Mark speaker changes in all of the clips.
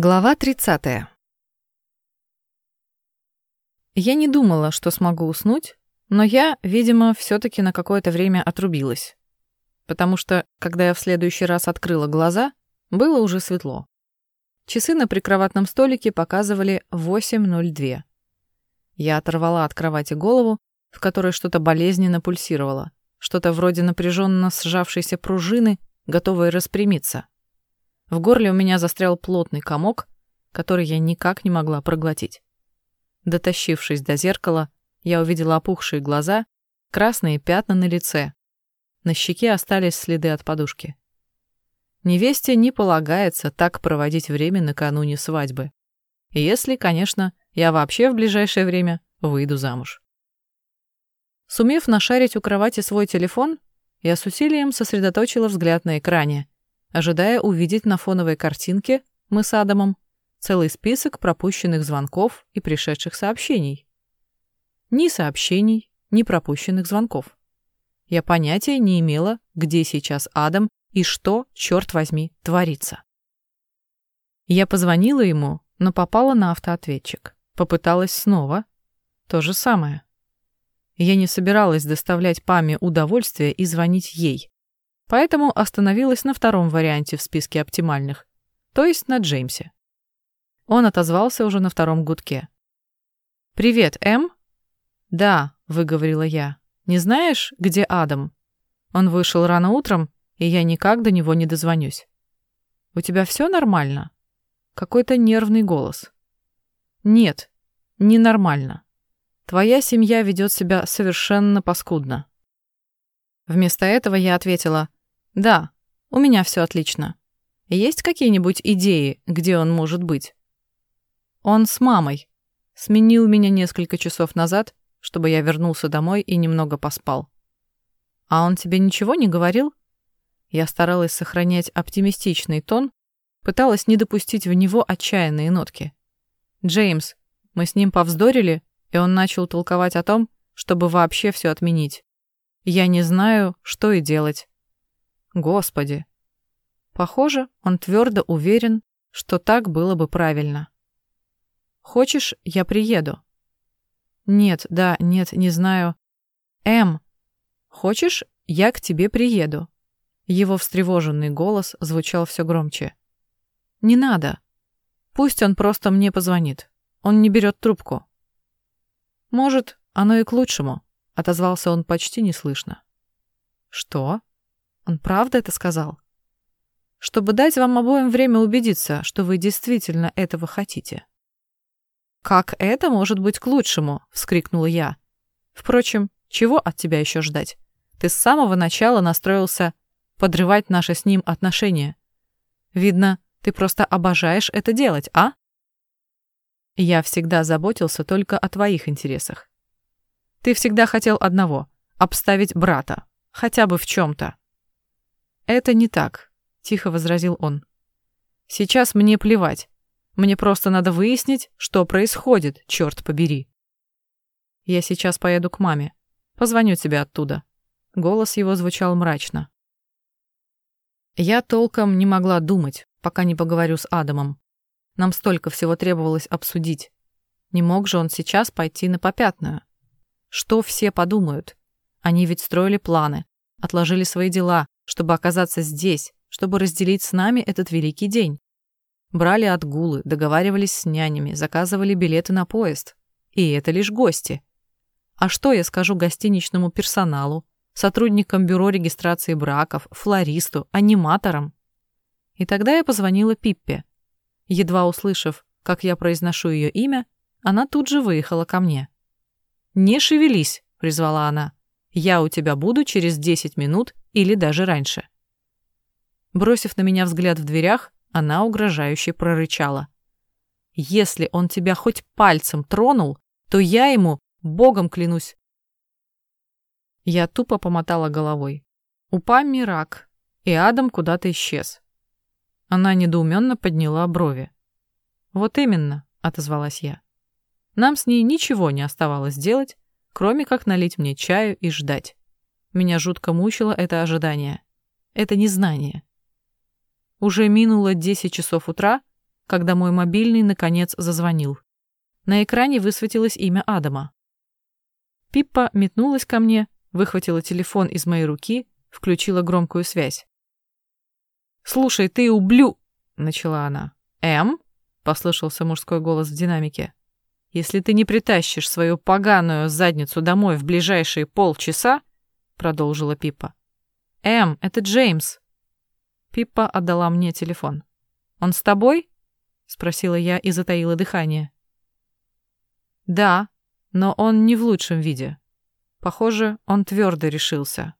Speaker 1: Глава 30. Я не думала, что смогу уснуть, но я, видимо, все таки на какое-то время отрубилась. Потому что, когда я в следующий раз открыла глаза, было уже светло. Часы на прикроватном столике показывали 8.02. Я оторвала от кровати голову, в которой что-то болезненно пульсировало, что-то вроде напряженно сжавшейся пружины, готовой распрямиться. В горле у меня застрял плотный комок, который я никак не могла проглотить. Дотащившись до зеркала, я увидела опухшие глаза, красные пятна на лице. На щеке остались следы от подушки. Невесте не полагается так проводить время накануне свадьбы. Если, конечно, я вообще в ближайшее время выйду замуж. Сумев нашарить у кровати свой телефон, я с усилием сосредоточила взгляд на экране ожидая увидеть на фоновой картинке мы с Адамом целый список пропущенных звонков и пришедших сообщений. Ни сообщений, ни пропущенных звонков. Я понятия не имела, где сейчас Адам и что, черт возьми, творится. Я позвонила ему, но попала на автоответчик. Попыталась снова. То же самое. Я не собиралась доставлять Паме удовольствие и звонить ей поэтому остановилась на втором варианте в списке оптимальных, то есть на Джеймсе. Он отозвался уже на втором гудке. «Привет, Эм?» «Да», — выговорила я. «Не знаешь, где Адам? Он вышел рано утром, и я никак до него не дозвонюсь». «У тебя все нормально?» Какой-то нервный голос. «Нет, ненормально. Твоя семья ведет себя совершенно паскудно». Вместо этого я ответила да, у меня все отлично. Есть какие-нибудь идеи, где он может быть? Он с мамой. Сменил меня несколько часов назад, чтобы я вернулся домой и немного поспал. А он тебе ничего не говорил? Я старалась сохранять оптимистичный тон, пыталась не допустить в него отчаянные нотки. Джеймс, мы с ним повздорили, и он начал толковать о том, чтобы вообще все отменить. Я не знаю, что и делать. Господи. Похоже, он твердо уверен, что так было бы правильно. Хочешь, я приеду? Нет, да, нет, не знаю. М. Хочешь, я к тебе приеду? Его встревоженный голос звучал все громче. Не надо. Пусть он просто мне позвонит. Он не берет трубку. Может, оно и к лучшему, отозвался он почти неслышно. Что? Он правда это сказал? Чтобы дать вам обоим время убедиться, что вы действительно этого хотите. «Как это может быть к лучшему?» — вскрикнула я. «Впрочем, чего от тебя еще ждать? Ты с самого начала настроился подрывать наши с ним отношения. Видно, ты просто обожаешь это делать, а?» Я всегда заботился только о твоих интересах. Ты всегда хотел одного — обставить брата, хотя бы в чем-то. «Это не так», — тихо возразил он. «Сейчас мне плевать. Мне просто надо выяснить, что происходит, черт побери». «Я сейчас поеду к маме. Позвоню тебе оттуда». Голос его звучал мрачно. Я толком не могла думать, пока не поговорю с Адамом. Нам столько всего требовалось обсудить. Не мог же он сейчас пойти на попятную. Что все подумают? Они ведь строили планы, отложили свои дела, чтобы оказаться здесь, чтобы разделить с нами этот великий день. Брали отгулы, договаривались с нянями, заказывали билеты на поезд. И это лишь гости. А что я скажу гостиничному персоналу, сотрудникам бюро регистрации браков, флористу, аниматорам? И тогда я позвонила Пиппе. Едва услышав, как я произношу ее имя, она тут же выехала ко мне. «Не шевелись», — призвала она. «Я у тебя буду через 10 минут или даже раньше. Бросив на меня взгляд в дверях, она угрожающе прорычала. «Если он тебя хоть пальцем тронул, то я ему, богом клянусь». Я тупо помотала головой. У Памми рак, и Адам куда-то исчез. Она недоуменно подняла брови. «Вот именно», — отозвалась я. Нам с ней ничего не оставалось делать, кроме как налить мне чаю и ждать. Меня жутко мучило это ожидание. Это незнание. Уже минуло 10 часов утра, когда мой мобильный наконец зазвонил. На экране высветилось имя Адама. Пиппа метнулась ко мне, выхватила телефон из моей руки, включила громкую связь. «Слушай, ты ублю...» — начала она. «Эм?» — послышался мужской голос в динамике. «Если ты не притащишь свою поганую задницу домой в ближайшие полчаса...» — продолжила Пиппа. «Эм, это Джеймс». Пиппа отдала мне телефон. «Он с тобой?» — спросила я и затаила дыхание. «Да, но он не в лучшем виде. Похоже, он твердо решился.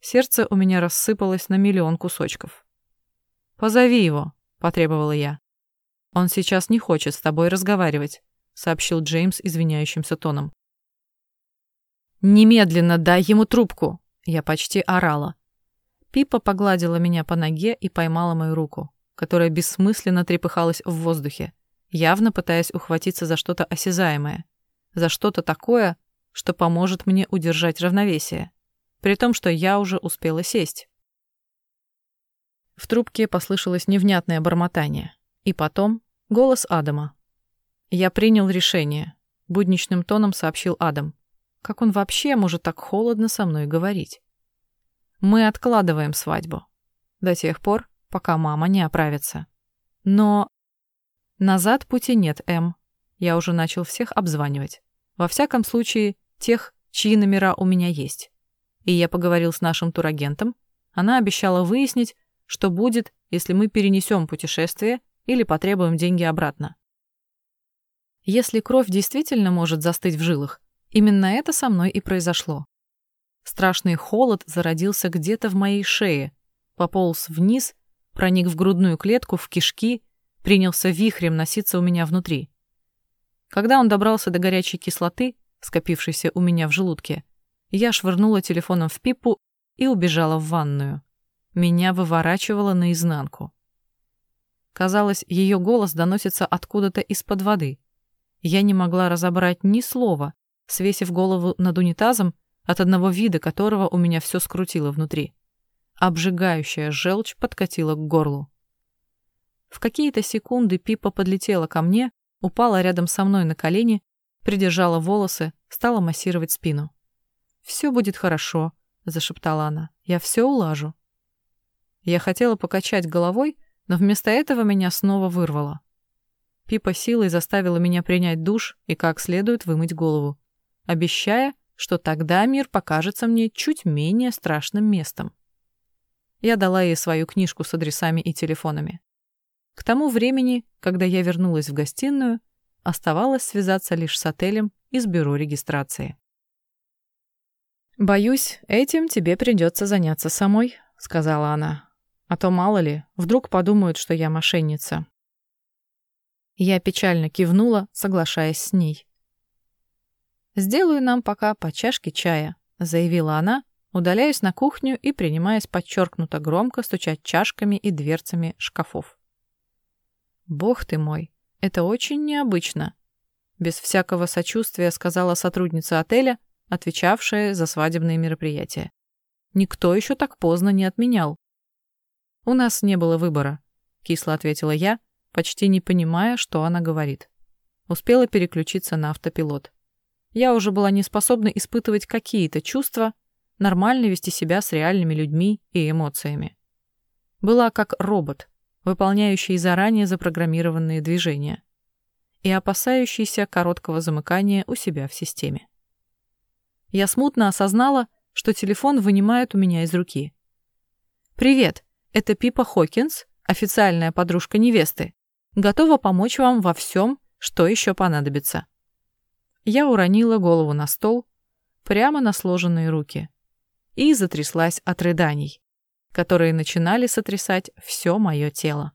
Speaker 1: Сердце у меня рассыпалось на миллион кусочков. «Позови его», — потребовала я. «Он сейчас не хочет с тобой разговаривать», — сообщил Джеймс извиняющимся тоном. «Немедленно дай ему трубку!» Я почти орала. Пипа погладила меня по ноге и поймала мою руку, которая бессмысленно трепыхалась в воздухе, явно пытаясь ухватиться за что-то осязаемое, за что-то такое, что поможет мне удержать равновесие при том, что я уже успела сесть. В трубке послышалось невнятное бормотание. И потом голос Адама. «Я принял решение», — будничным тоном сообщил Адам. «Как он вообще может так холодно со мной говорить?» «Мы откладываем свадьбу. До тех пор, пока мама не оправится. Но назад пути нет, М. Я уже начал всех обзванивать. Во всяком случае, тех, чьи номера у меня есть и я поговорил с нашим турагентом, она обещала выяснить, что будет, если мы перенесем путешествие или потребуем деньги обратно. Если кровь действительно может застыть в жилах, именно это со мной и произошло. Страшный холод зародился где-то в моей шее, пополз вниз, проник в грудную клетку, в кишки, принялся вихрем носиться у меня внутри. Когда он добрался до горячей кислоты, скопившейся у меня в желудке, я швырнула телефоном в пипу и убежала в ванную. Меня выворачивало наизнанку. Казалось, ее голос доносится откуда-то из-под воды. Я не могла разобрать ни слова, свесив голову над унитазом, от одного вида которого у меня все скрутило внутри. Обжигающая желчь подкатила к горлу. В какие-то секунды Пипа подлетела ко мне, упала рядом со мной на колени, придержала волосы, стала массировать спину. «Все будет хорошо», — зашептала она. «Я все улажу». Я хотела покачать головой, но вместо этого меня снова вырвало. Пипа силой заставила меня принять душ и как следует вымыть голову, обещая, что тогда мир покажется мне чуть менее страшным местом. Я дала ей свою книжку с адресами и телефонами. К тому времени, когда я вернулась в гостиную, оставалось связаться лишь с отелем из бюро регистрации. «Боюсь, этим тебе придется заняться самой», — сказала она. «А то, мало ли, вдруг подумают, что я мошенница». Я печально кивнула, соглашаясь с ней. «Сделаю нам пока по чашке чая», — заявила она, удаляясь на кухню и принимаясь подчеркнуто громко стучать чашками и дверцами шкафов. «Бог ты мой, это очень необычно», — без всякого сочувствия сказала сотрудница отеля, отвечавшая за свадебные мероприятия. Никто еще так поздно не отменял. «У нас не было выбора», — кисло ответила я, почти не понимая, что она говорит. Успела переключиться на автопилот. Я уже была не способна испытывать какие-то чувства, нормально вести себя с реальными людьми и эмоциями. Была как робот, выполняющий заранее запрограммированные движения и опасающийся короткого замыкания у себя в системе я смутно осознала, что телефон вынимают у меня из руки. «Привет, это Пипа Хокинс, официальная подружка невесты. Готова помочь вам во всем, что еще понадобится». Я уронила голову на стол, прямо на сложенные руки, и затряслась от рыданий, которые начинали сотрясать все мое тело.